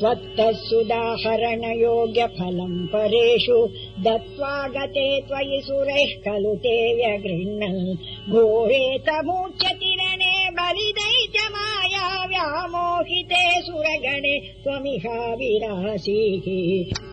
त्वत्तः सुदाहरणयोग्यफलम् परेषु दत्त्वा गते त्वयि सुरैः खलु ते व्यगृह्णन्। घोरे तमुच्यतिरणे बलिदैत्य माया व्यामोहिते सुरगणे त्वमिहा विरासीः